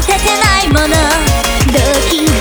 立せないもの。ドキドキ